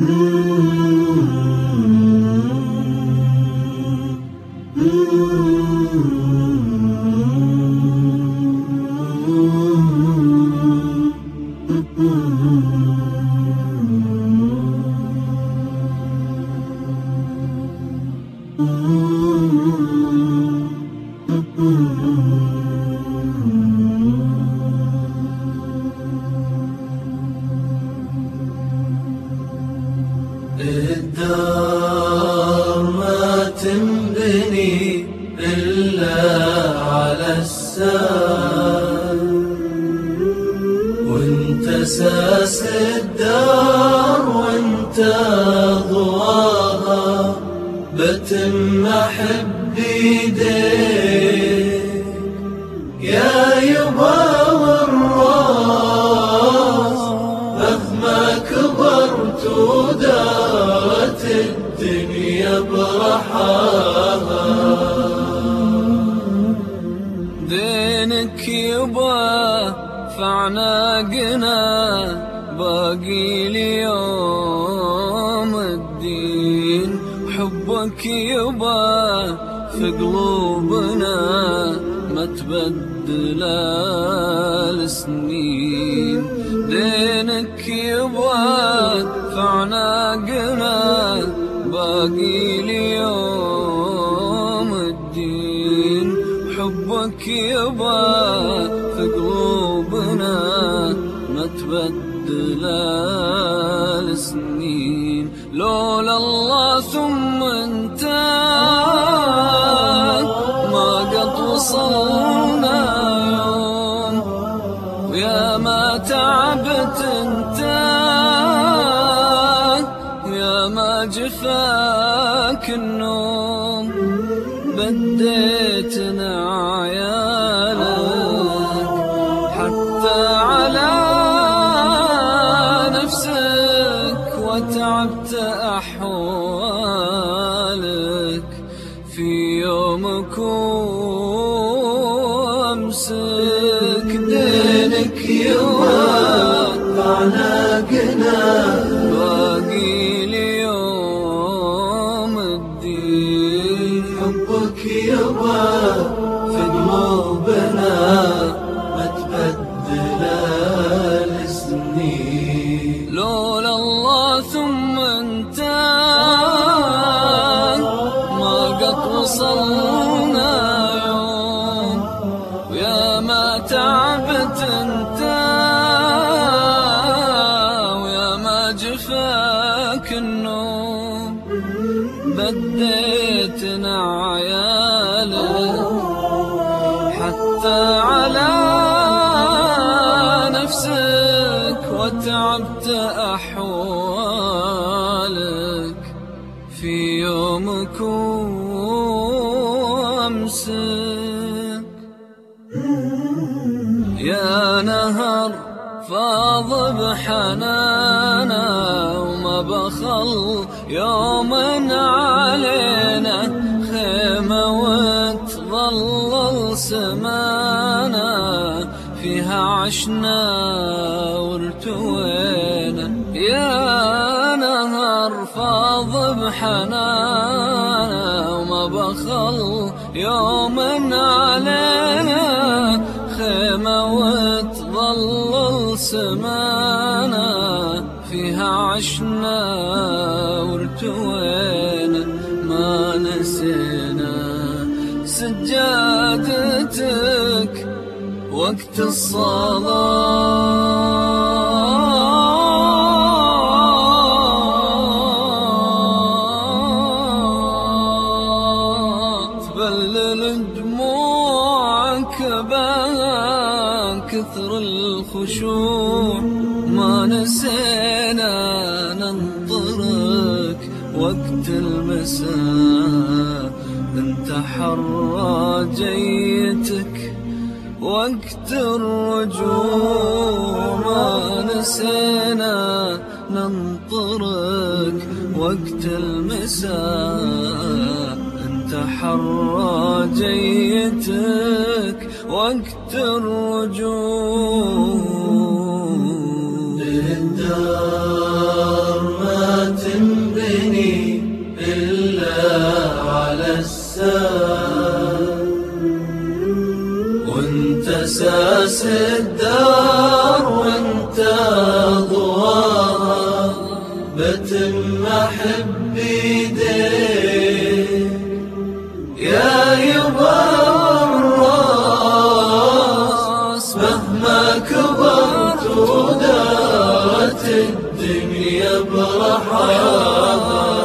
الدار تنبني إلا على السار وانت ساس الدار وانت ضواها بتم أحب يديك يا يبا فعناقنا باقي ليوم الدين حبك يبا في قلوبنا ما تبدل السنين دينك يبا فعناقنا باقي ليوم حبك يبا في قلوبنا ما تبدل السنين. لولا الله ثم انت ما قد وصلنا يوم. ويا ما تعبت انت ويا ما جفاك النوم. بديتنا وأمسك دينك يوم عناقنا تعبت أنت ويا ما جفاك النوم. بديتنا عيالك حتى على نفسك وتعبت أحوالك. في يومك وأمسك يا نهر فاض بحنانا وما بخل يوما علينا خيمة وتظلل سمانا فيها عشنا وارتوينا يا نهر فاض بحنانا وما بخل يوما علينا خيمة وتظلل سمانا فيها عشنا وارتوينا ما نسينا. سجادتك وقت الصلاة. كثر الخشوع ما نسينا ننطرك وقت المساء انت حر جيتك وقت الرجوع ما نسينا ننطرك وقت المساء انت حر جيتك لك وقت الرجوع. للدار ما تنبني إلا على السام وانت ساس الدار وانت ضواها بتم حبك تبرح